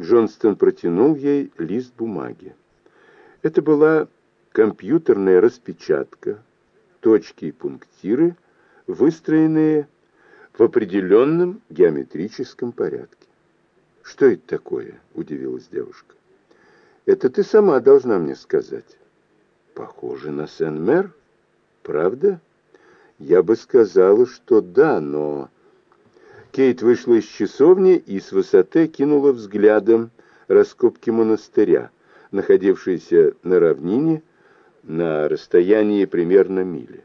Джонстон протянул ей лист бумаги. Это была компьютерная распечатка, точки и пунктиры, выстроенные в определенном геометрическом порядке. «Что это такое?» — удивилась девушка. «Это ты сама должна мне сказать». «Похоже на Сен-Мэр, правда?» «Я бы сказала, что да, но...» Кейт вышла из часовни и с высоты кинула взглядом раскопки монастыря, находившиеся на равнине на расстоянии примерно мили.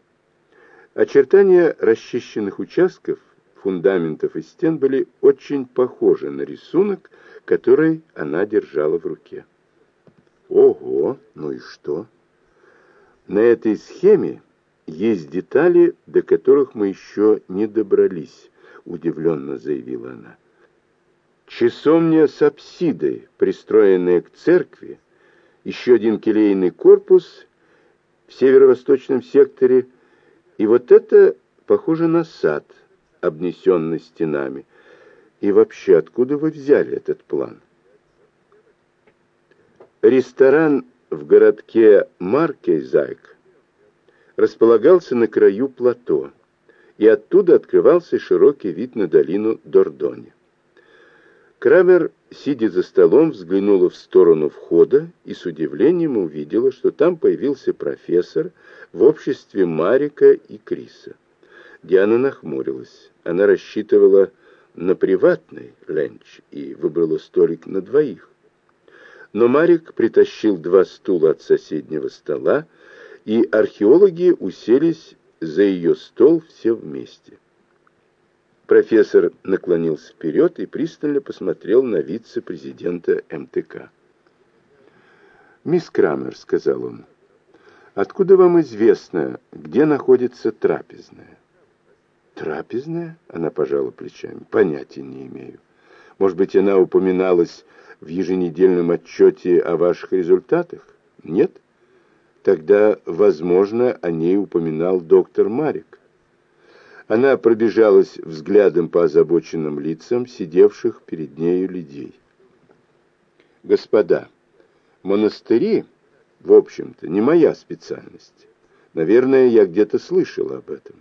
Очертания расчищенных участков, фундаментов и стен были очень похожи на рисунок, который она держала в руке. Ого, ну и что? На этой схеме есть детали, до которых мы еще не добрались, удивленно заявила она. Часовня с апсидой, пристроенная к церкви, еще один келейный корпус в северо-восточном секторе, и вот это похоже на сад, обнесенный стенами. И вообще, откуда вы взяли этот план? Ресторан в городке Маркейзайк располагался на краю плато, и оттуда открывался широкий вид на долину Дордони. Крамер, сидя за столом, взглянула в сторону входа и с удивлением увидела, что там появился профессор в обществе Марика и Криса. Диана нахмурилась. Она рассчитывала на приватный ленч и выбрала столик на двоих. Но Марик притащил два стула от соседнего стола, и археологи уселись за ее стол все вместе. Профессор наклонился вперед и пристально посмотрел на вице-президента МТК. «Мисс Крамер», — сказал он, — «откуда вам известно, где находится трапезная?» «Трапезная?» — она пожала плечами. «Понятия не имею. Может быть, она упоминалась в еженедельном отчете о ваших результатах? Нет?» Тогда, возможно, о ней упоминал доктор Марик. Она пробежалась взглядом по озабоченным лицам сидевших перед нею людей. «Господа, монастыри, в общем-то, не моя специальность. Наверное, я где-то слышал об этом.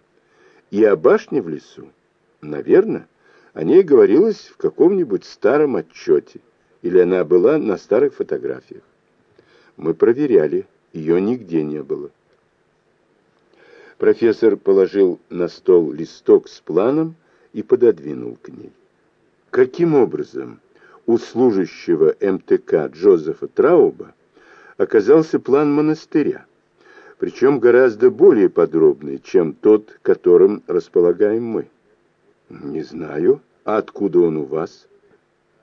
И о башне в лесу? Наверное, о ней говорилось в каком-нибудь старом отчете, или она была на старых фотографиях. Мы проверяли ее нигде не было. Профессор положил на стол листок с планом и пододвинул к ней. Каким образом у служащего МТК Джозефа Трауба оказался план монастыря, причем гораздо более подробный, чем тот, которым располагаем мы? Не знаю. А откуда он у вас?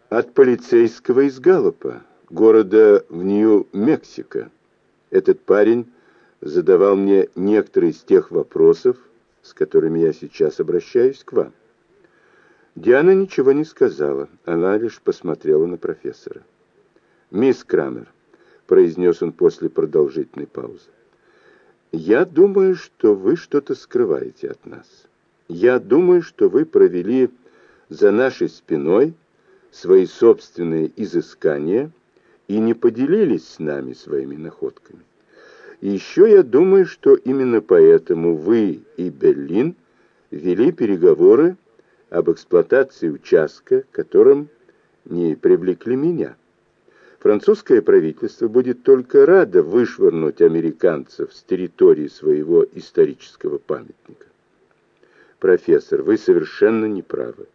От полицейского из Галлопа, города в Нью-Мексико. Этот парень задавал мне некоторые из тех вопросов, с которыми я сейчас обращаюсь к вам. Диана ничего не сказала, она лишь посмотрела на профессора. «Мисс Крамер», — произнес он после продолжительной паузы, «я думаю, что вы что-то скрываете от нас. Я думаю, что вы провели за нашей спиной свои собственные изыскания — и не поделились с нами своими находками. Еще я думаю, что именно поэтому вы и Берлин вели переговоры об эксплуатации участка, которым не привлекли меня. Французское правительство будет только радо вышвырнуть американцев с территории своего исторического памятника. Профессор, вы совершенно не правы.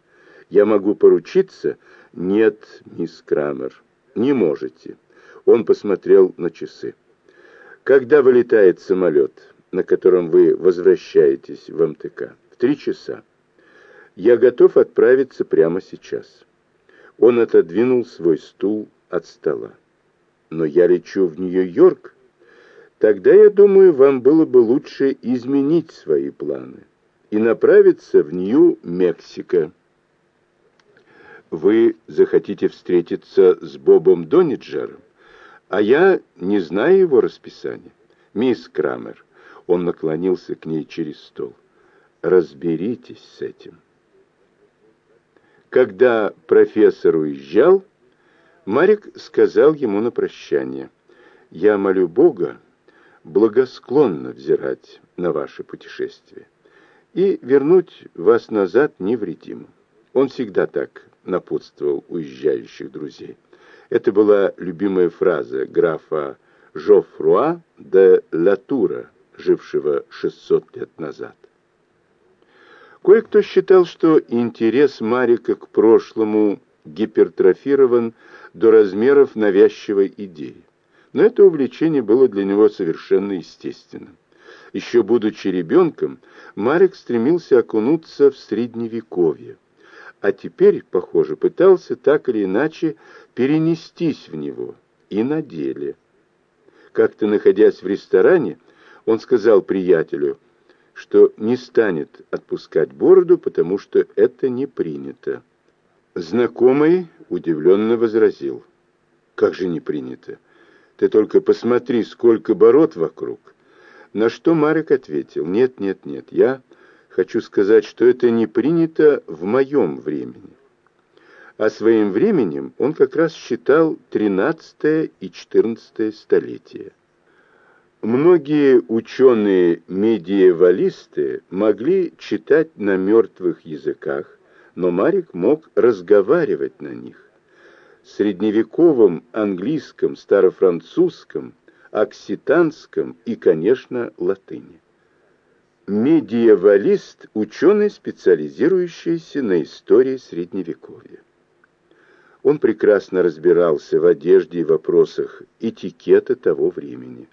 Я могу поручиться? Нет, мисс Крамер. «Не можете». Он посмотрел на часы. «Когда вылетает самолет, на котором вы возвращаетесь в МТК?» «В три часа. Я готов отправиться прямо сейчас». Он отодвинул свой стул от стола. «Но я лечу в Нью-Йорк. Тогда, я думаю, вам было бы лучше изменить свои планы и направиться в Нью-Мексико» вы захотите встретиться с Бобом Дониджером, а я не знаю его расписания. Мисс Крамер, он наклонился к ней через стол. Разберитесь с этим. Когда профессор уезжал, Марик сказал ему на прощание, «Я молю Бога благосклонно взирать на ваше путешествие и вернуть вас назад невредимым. Он всегда так напутствовал уезжающих друзей. Это была любимая фраза графа Жофруа де Латура, жившего 600 лет назад. Кое-кто считал, что интерес Марика к прошлому гипертрофирован до размеров навязчивой идеи. Но это увлечение было для него совершенно естественным. Еще будучи ребенком, Марик стремился окунуться в Средневековье, а теперь, похоже, пытался так или иначе перенестись в него и на деле. Как-то находясь в ресторане, он сказал приятелю, что не станет отпускать бороду, потому что это не принято. Знакомый удивленно возразил. «Как же не принято? Ты только посмотри, сколько бород вокруг!» На что Марик ответил, «Нет, нет, нет, я хочу сказать, что это не принято в моем времени». А своим временем он как раз считал 13 и 14 столетия. Многие ученые-медиевалисты могли читать на мертвых языках, но Марик мог разговаривать на них. Средневековом английском, старофранцузском, окситанском и, конечно, латыни. Медиевалист – ученый, специализирующийся на истории Средневековья. Он прекрасно разбирался в одежде и вопросах этикета того времени.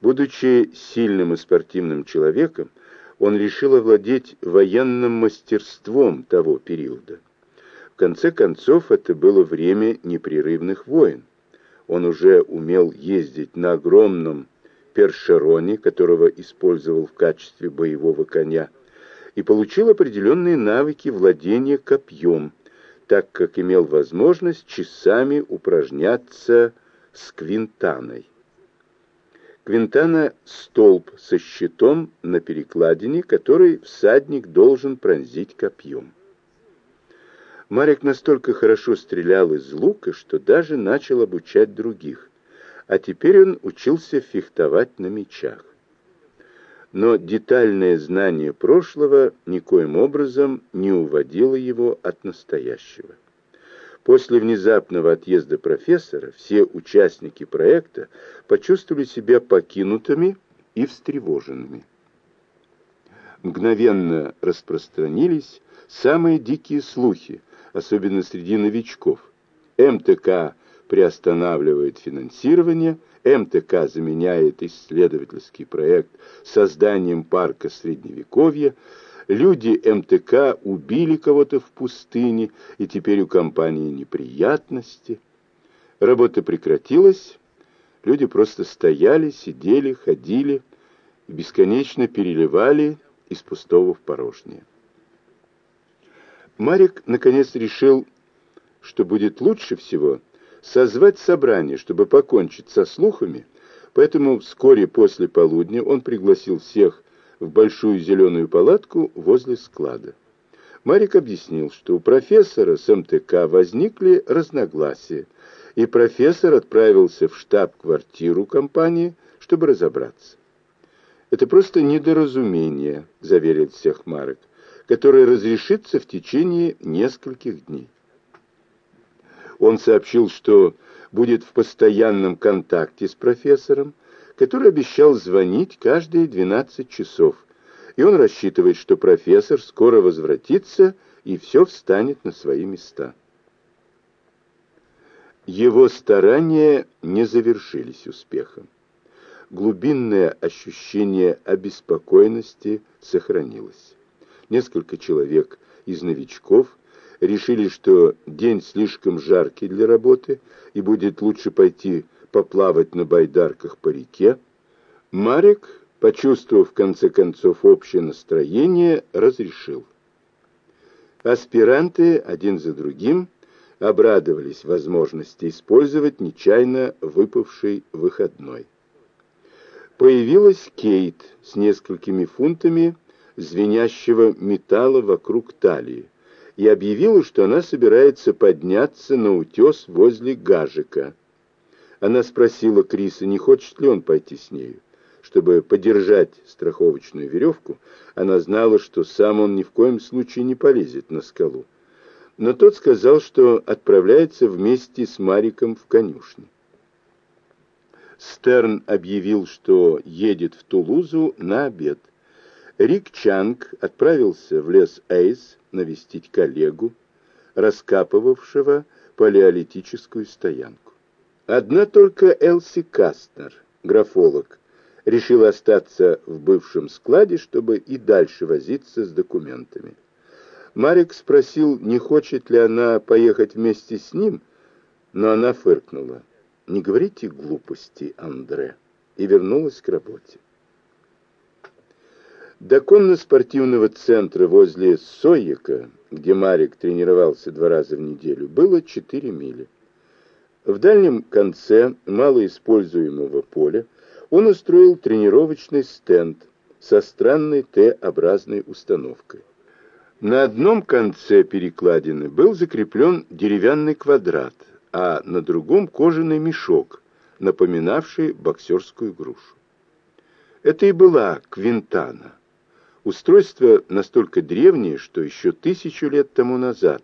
Будучи сильным и спортивным человеком, он решил овладеть военным мастерством того периода. В конце концов, это было время непрерывных войн. Он уже умел ездить на огромном першероне, которого использовал в качестве боевого коня, и получил определенные навыки владения копьем, так как имел возможность часами упражняться с квинтаной. Квинтана — столб со щитом на перекладине, который всадник должен пронзить копьем. Марик настолько хорошо стрелял из лука, что даже начал обучать других, а теперь он учился фехтовать на мечах. Но детальное знание прошлого никоим образом не уводило его от настоящего. После внезапного отъезда профессора все участники проекта почувствовали себя покинутыми и встревоженными. Мгновенно распространились самые дикие слухи, особенно среди новичков. МТК приостанавливает финансирование, МТК заменяет исследовательский проект созданием парка Средневековья, Люди МТК убили кого-то в пустыне, и теперь у компании неприятности. Работа прекратилась, люди просто стояли, сидели, ходили и бесконечно переливали из пустого в порожнее. Марик наконец решил, что будет лучше всего созвать собрание, чтобы покончить со слухами, поэтому вскоре после полудня он пригласил всех в большую зеленую палатку возле склада. Марик объяснил, что у профессора с МТК возникли разногласия, и профессор отправился в штаб-квартиру компании, чтобы разобраться. «Это просто недоразумение», — заверил всех Марик, «которое разрешится в течение нескольких дней». Он сообщил, что будет в постоянном контакте с профессором, который обещал звонить каждые 12 часов, и он рассчитывает, что профессор скоро возвратится и все встанет на свои места. Его старания не завершились успехом. Глубинное ощущение обеспокоенности сохранилось. Несколько человек из новичков решили, что день слишком жаркий для работы и будет лучше пойти поплавать на байдарках по реке, Марик, почувствовав в конце концов общее настроение, разрешил. Аспиранты один за другим обрадовались возможности использовать нечаянно выпавший выходной. Появилась Кейт с несколькими фунтами звенящего металла вокруг талии, и объявила, что она собирается подняться на утес возле Гажика. Она спросила Криса, не хочет ли он пойти с нею. Чтобы подержать страховочную веревку, она знала, что сам он ни в коем случае не полезет на скалу. Но тот сказал, что отправляется вместе с Мариком в конюшни. Стерн объявил, что едет в Тулузу на обед. Рик Чанг отправился в лес Эйс навестить коллегу, раскапывавшего палеолитическую стоянку. Одна только Элси Кастнер, графолог, решила остаться в бывшем складе, чтобы и дальше возиться с документами. Марик спросил, не хочет ли она поехать вместе с ним, но она фыркнула. «Не говорите глупости, Андре», и вернулась к работе. До конно-спортивного центра возле Сойяка, где Марик тренировался два раза в неделю, было 4 мили. В дальнем конце малоиспользуемого поля он устроил тренировочный стенд со странной Т-образной установкой. На одном конце перекладины был закреплен деревянный квадрат, а на другом кожаный мешок, напоминавший боксерскую грушу. Это и была квинтана. Устройство настолько древнее, что еще тысячу лет тому назад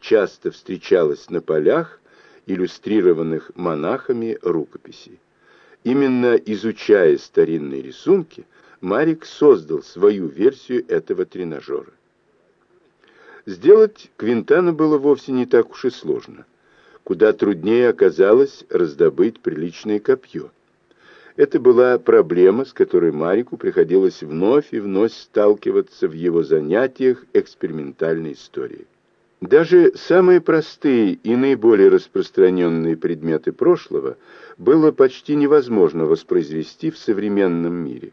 часто встречалось на полях, иллюстрированных монахами рукописей. Именно изучая старинные рисунки, Марик создал свою версию этого тренажера. Сделать Квинтана было вовсе не так уж и сложно. Куда труднее оказалось раздобыть приличное копье. Это была проблема, с которой Марику приходилось вновь и вновь сталкиваться в его занятиях экспериментальной историей. Даже самые простые и наиболее распространенные предметы прошлого было почти невозможно воспроизвести в современном мире.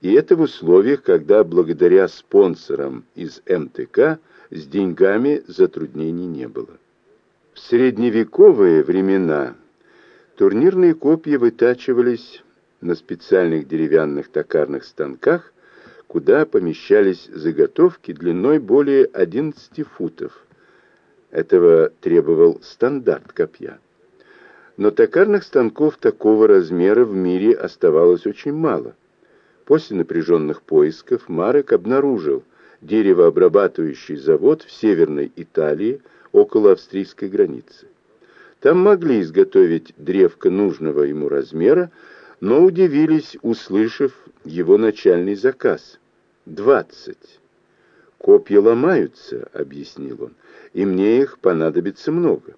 И это в условиях, когда благодаря спонсорам из МТК с деньгами затруднений не было. В средневековые времена турнирные копья вытачивались на специальных деревянных токарных станках, куда помещались заготовки длиной более 11 футов. Этого требовал стандарт копья. Но токарных станков такого размера в мире оставалось очень мало – После напряженных поисков Марек обнаружил деревообрабатывающий завод в Северной Италии около австрийской границы. Там могли изготовить древко нужного ему размера, но удивились, услышав его начальный заказ. «Двадцать». «Копья ломаются», — объяснил он, — «и мне их понадобится много.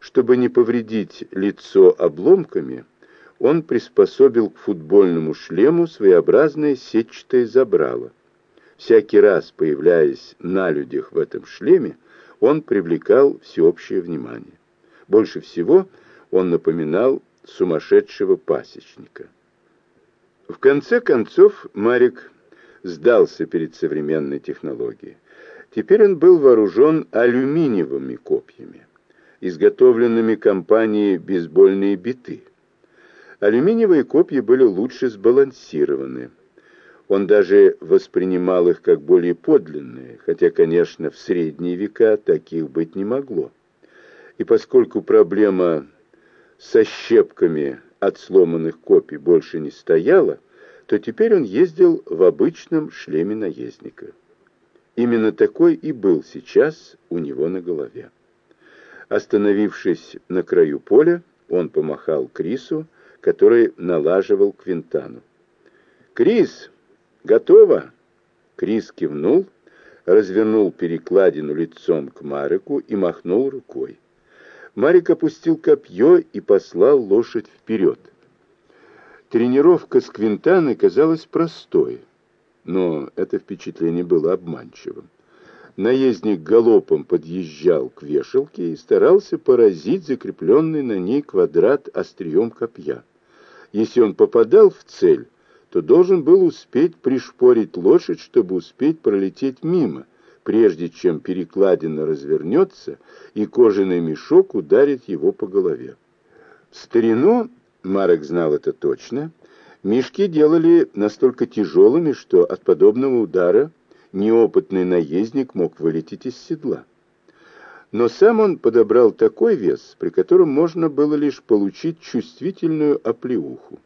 Чтобы не повредить лицо обломками, — он приспособил к футбольному шлему своеобразное сетчатое забрало. Всякий раз, появляясь на людях в этом шлеме, он привлекал всеобщее внимание. Больше всего он напоминал сумасшедшего пасечника. В конце концов Марик сдался перед современной технологией. Теперь он был вооружен алюминиевыми копьями, изготовленными компанией «Бейсбольные биты». Алюминиевые копья были лучше сбалансированы. Он даже воспринимал их как более подлинные, хотя, конечно, в средние века таких быть не могло. И поскольку проблема со щепками от сломанных копий больше не стояла, то теперь он ездил в обычном шлеме наездника. Именно такой и был сейчас у него на голове. Остановившись на краю поля, он помахал Крису, который налаживал Квинтану. «Крис, готово?» Крис кивнул, развернул перекладину лицом к Марику и махнул рукой. Марик опустил копье и послал лошадь вперед. Тренировка с Квинтаной казалась простой, но это впечатление было обманчивым. Наездник галопом подъезжал к вешалке и старался поразить закрепленный на ней квадрат острием копья. Если он попадал в цель, то должен был успеть пришпорить лошадь, чтобы успеть пролететь мимо, прежде чем перекладина развернется и кожаный мешок ударит его по голове. В старину, Марек знал это точно, мешки делали настолько тяжелыми, что от подобного удара неопытный наездник мог вылететь из седла. Но сам он подобрал такой вес, при котором можно было лишь получить чувствительную оплеуху.